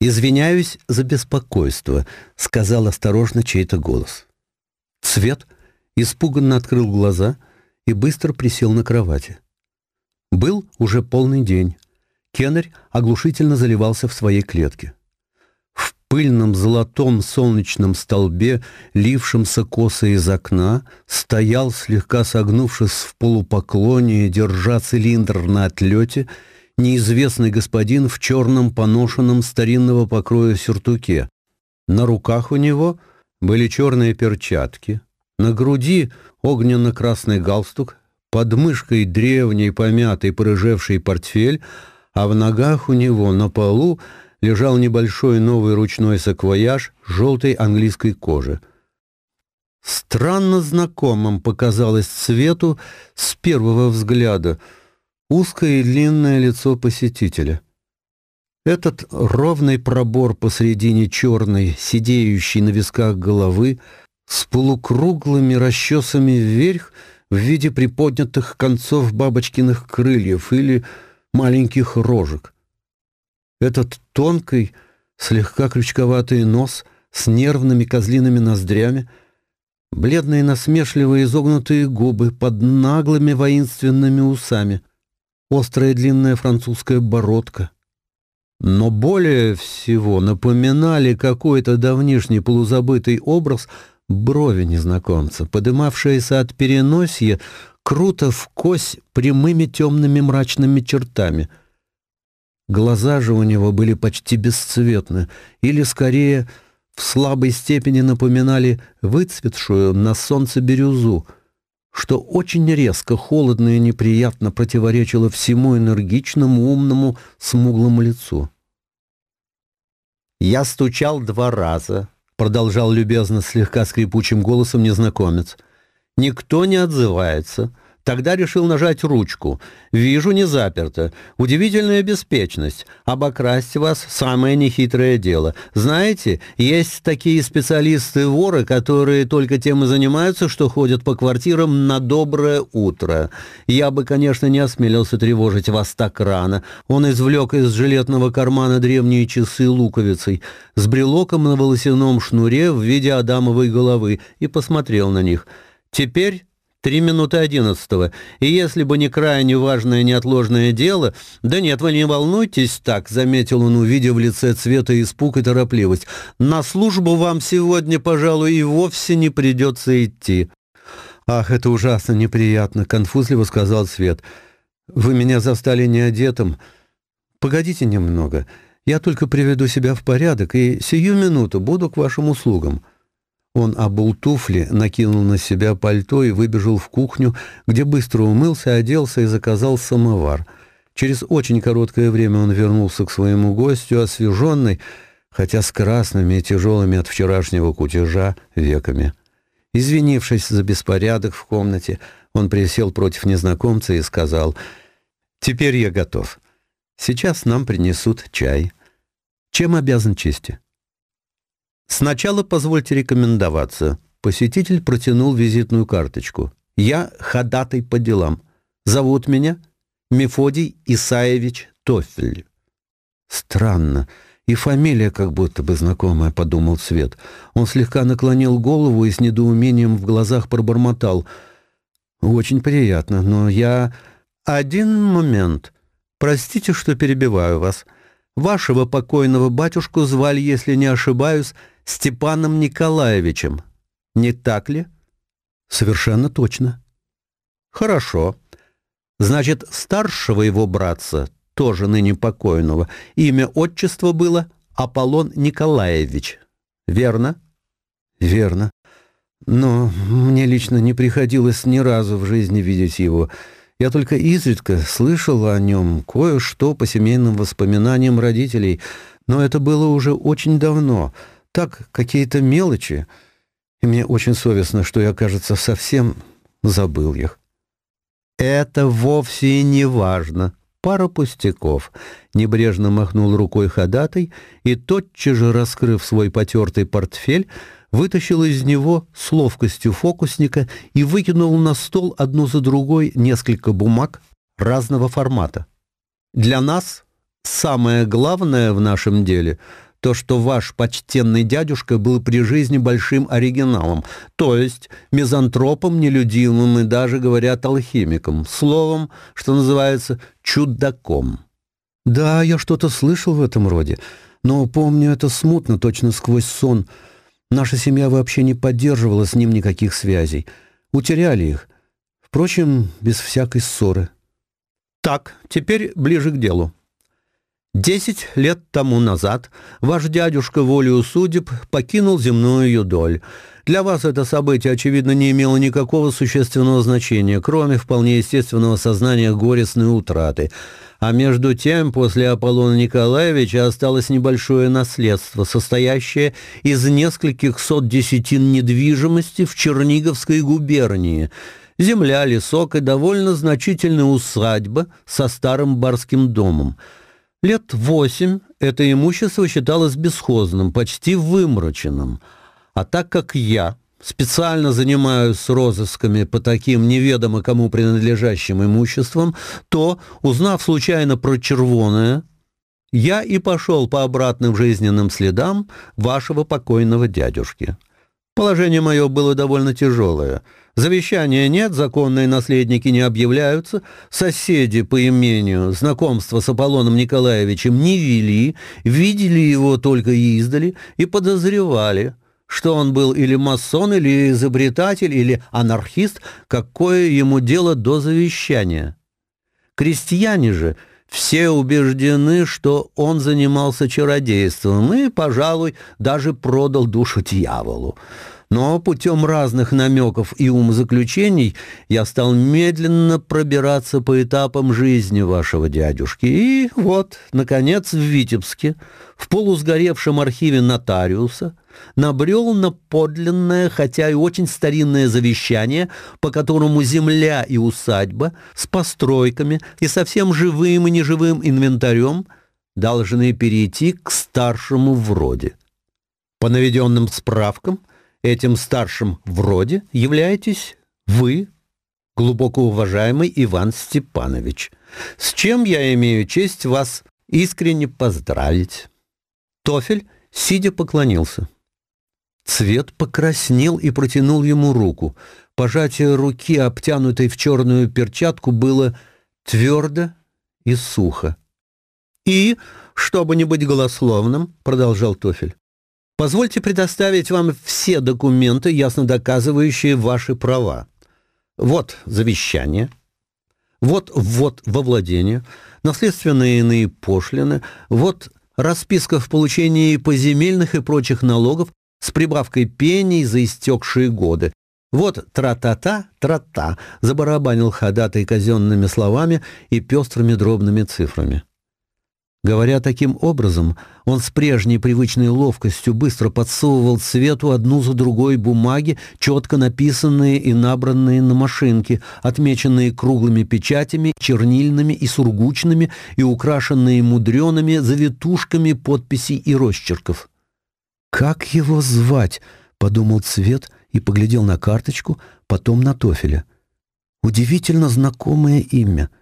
«Извиняюсь за беспокойство», — сказал осторожно чей-то голос. Цвет испуганно открыл глаза и быстро присел на кровати. Был уже полный день. Кеннерь оглушительно заливался в своей клетке. В пыльном золотом солнечном столбе, лившемся косо из окна, стоял, слегка согнувшись в полупоклоне, держа цилиндр на отлете, — неизвестный господин в черном поношенном старинного покроя сюртуке. На руках у него были черные перчатки, на груди огненно-красный галстук, под мышкой древний помятый порыжевший портфель, а в ногах у него на полу лежал небольшой новый ручной саквояж желтой английской кожи. Странно знакомым показалось цвету с первого взгляда — узкое и длинное лицо посетителя. Этот ровный пробор посредине черной, сидеющей на висках головы, с полукруглыми расчесами вверх в виде приподнятых концов бабочкиных крыльев или маленьких рожек. Этот тонкий, слегка крючковатый нос с нервными козлиными ноздрями, бледные насмешливые изогнутые губы под наглыми воинственными усами, острая длинная французская бородка. Но более всего напоминали какой-то давнишний полузабытый образ брови незнакомца, подымавшиеся от переносья круто в кость прямыми темными мрачными чертами. Глаза же у него были почти бесцветны, или, скорее, в слабой степени напоминали выцветшую на солнце бирюзу — что очень резко, холодно и неприятно противоречило всему энергичному, умному, смуглому лицу. «Я стучал два раза», — продолжал любезно, слегка скрипучим голосом незнакомец. «Никто не отзывается. Тогда решил нажать ручку. Вижу, не заперто. Удивительная беспечность. Обокрасть вас — самое нехитрое дело. Знаете, есть такие специалисты-воры, которые только тем и занимаются, что ходят по квартирам на доброе утро. Я бы, конечно, не осмелился тревожить вас так рано. Он извлек из жилетного кармана древние часы луковицей с брелоком на волосяном шнуре в виде адамовой головы и посмотрел на них. Теперь Три минуты одиннадцатого. И если бы не крайне важное неотложное дело... Да нет, вы не волнуйтесь так, — заметил он, увидев в лице цвета испуг и торопливость. На службу вам сегодня, пожалуй, и вовсе не придется идти. «Ах, это ужасно неприятно», — конфузливо сказал Свет. «Вы меня застали неодетым. Погодите немного. Я только приведу себя в порядок и сию минуту буду к вашим услугам». Он обул туфли, накинул на себя пальто и выбежал в кухню, где быстро умылся, оделся и заказал самовар. Через очень короткое время он вернулся к своему гостю, освеженный, хотя с красными и тяжелыми от вчерашнего кутежа веками. Извинившись за беспорядок в комнате, он присел против незнакомца и сказал, «Теперь я готов. Сейчас нам принесут чай. Чем обязан чести?» Сначала позвольте рекомендоваться. Посетитель протянул визитную карточку. Я ходатай по делам. Зовут меня Мефодий Исаевич Тофель. Странно. И фамилия как будто бы знакомая, подумал Свет. Он слегка наклонил голову и с недоумением в глазах пробормотал. Очень приятно, но я... Один момент. Простите, что перебиваю вас. Вашего покойного батюшку звали, если не ошибаюсь, Степаном Николаевичем. Не так ли? Совершенно точно. Хорошо. Значит, старшего его братца, тоже ныне покойного, имя отчество было Аполлон Николаевич. Верно? Верно. Но мне лично не приходилось ни разу в жизни видеть его. Я только изредка слышал о нем кое-что по семейным воспоминаниям родителей, но это было уже очень давно — так, какие-то мелочи. И мне очень совестно, что я, кажется, совсем забыл их. «Это вовсе не важно. Пара пустяков». Небрежно махнул рукой ходатай и, тотчас же раскрыв свой потертый портфель, вытащил из него с ловкостью фокусника и выкинул на стол одну за другой несколько бумаг разного формата. «Для нас самое главное в нашем деле — то, что ваш почтенный дядюшка был при жизни большим оригиналом, то есть мизантропом, нелюдимым и даже, говорят, алхимиком, словом, что называется, чудаком. Да, я что-то слышал в этом роде, но помню это смутно, точно сквозь сон. Наша семья вообще не поддерживала с ним никаких связей. Утеряли их. Впрочем, без всякой ссоры. Так, теперь ближе к делу. Десять лет тому назад ваш дядюшка волею судеб покинул земную ее доль. Для вас это событие, очевидно, не имело никакого существенного значения, кроме вполне естественного сознания горестной утраты. А между тем, после Аполлона Николаевича осталось небольшое наследство, состоящее из нескольких сот десятин недвижимости в Черниговской губернии – земля, лесок и довольно значительная усадьба со старым барским домом – Лет восемь это имущество считалось бесхозным, почти вымраченным. А так как я специально занимаюсь розысками по таким неведомо кому принадлежащим имуществам, то, узнав случайно про червоное, я и пошел по обратным жизненным следам вашего покойного дядюшки. Положение мое было довольно тяжелое – Завещания нет, законные наследники не объявляются, соседи по имению знакомства с Аполлоном Николаевичем не вели, видели его только издали и подозревали, что он был или масон, или изобретатель, или анархист, какое ему дело до завещания. Крестьяне же все убеждены, что он занимался чародейством и, пожалуй, даже продал душу дьяволу. Но ну, а путем разных намеков и умозаключений я стал медленно пробираться по этапам жизни вашего дядюшки. И вот, наконец, в Витебске, в полусгоревшем архиве нотариуса, набрел на подлинное, хотя и очень старинное завещание, по которому земля и усадьба с постройками и совсем живым и неживым инвентарем должны перейти к старшему вроде. По наведенным справкам, Этим старшим вроде являетесь вы, глубоко уважаемый Иван Степанович, с чем я имею честь вас искренне поздравить. Тофель, сидя, поклонился. Цвет покраснел и протянул ему руку. Пожатие руки, обтянутой в черную перчатку, было твердо и сухо. «И, чтобы не быть голословным», — продолжал Тофель, Позвольте предоставить вам все документы, ясно доказывающие ваши права. Вот завещание, вот ввод во владение, наследственные иные пошлины, вот расписка в получении поземельных и прочих налогов с прибавкой пений за истекшие годы. Вот тра-та-та, тра-та, забарабанил ходатай казенными словами и пестрыми дробными цифрами. Говоря таким образом, он с прежней привычной ловкостью быстро подсовывал цвету одну за другой бумаги, четко написанные и набранные на машинке, отмеченные круглыми печатями, чернильными и сургучными, и украшенные мудреными завитушками подписей и росчерков. «Как его звать?» — подумал Цвет и поглядел на карточку, потом на Тофеля. «Удивительно знакомое имя —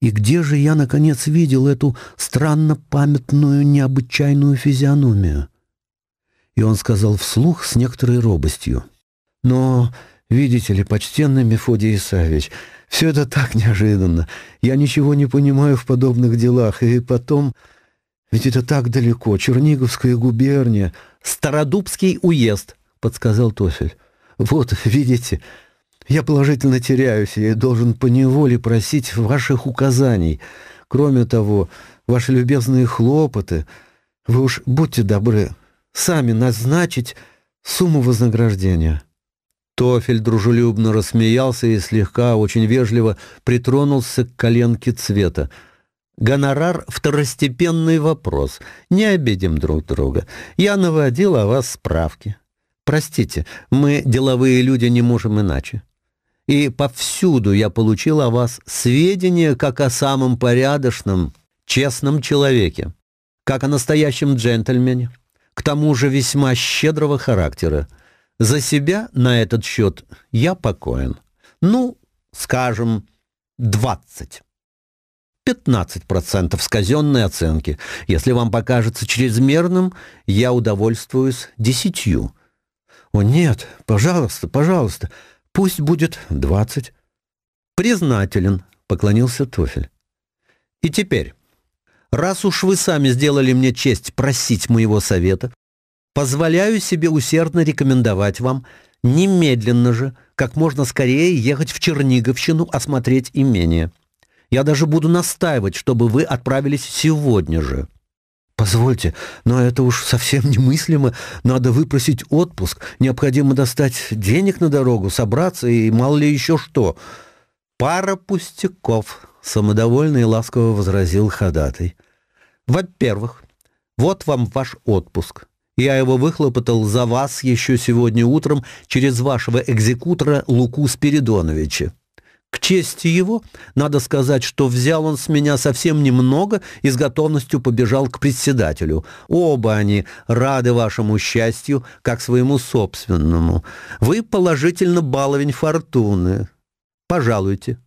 и где же я, наконец, видел эту странно памятную, необычайную физиономию? И он сказал вслух с некоторой робостью. Но, видите ли, почтенный Мефодий Исаевич, все это так неожиданно. Я ничего не понимаю в подобных делах. И потом... Ведь это так далеко. Черниговская губерния. Стародубский уезд, подсказал Тофель. Вот, видите, Я положительно теряюсь и должен по неволе просить ваших указаний. Кроме того, ваши любезные хлопоты. Вы уж будьте добры сами назначить сумму вознаграждения». Тофель дружелюбно рассмеялся и слегка, очень вежливо притронулся к коленке цвета. «Гонорар — второстепенный вопрос. Не обидим друг друга. Я наводил о вас справки. Простите, мы, деловые люди, не можем иначе и повсюду я получил о вас сведения как о самом порядочном, честном человеке, как о настоящем джентльмене, к тому же весьма щедрого характера. За себя на этот счет я покоен. Ну, скажем, двадцать, 15% с казенной оценки. Если вам покажется чрезмерным, я удовольствуюсь десятью. О нет, пожалуйста, пожалуйста, пусть будет двадцать. Признателен, поклонился Тофель. И теперь, раз уж вы сами сделали мне честь просить моего совета, позволяю себе усердно рекомендовать вам немедленно же, как можно скорее ехать в Черниговщину осмотреть имение. Я даже буду настаивать, чтобы вы отправились сегодня же». позвольте, но это уж совсем немыслимо. Надо выпросить отпуск, необходимо достать денег на дорогу, собраться и мало ли еще что. Пара пустяков, самодовольно и ласково возразил ходатай. Во-первых, вот вам ваш отпуск. Я его выхлопотал за вас еще сегодня утром через вашего экзекутора Луку Спиридоновича. К чести его, надо сказать, что взял он с меня совсем немного и с готовностью побежал к председателю. Оба они рады вашему счастью, как своему собственному. Вы положительно баловень фортуны. Пожалуйте.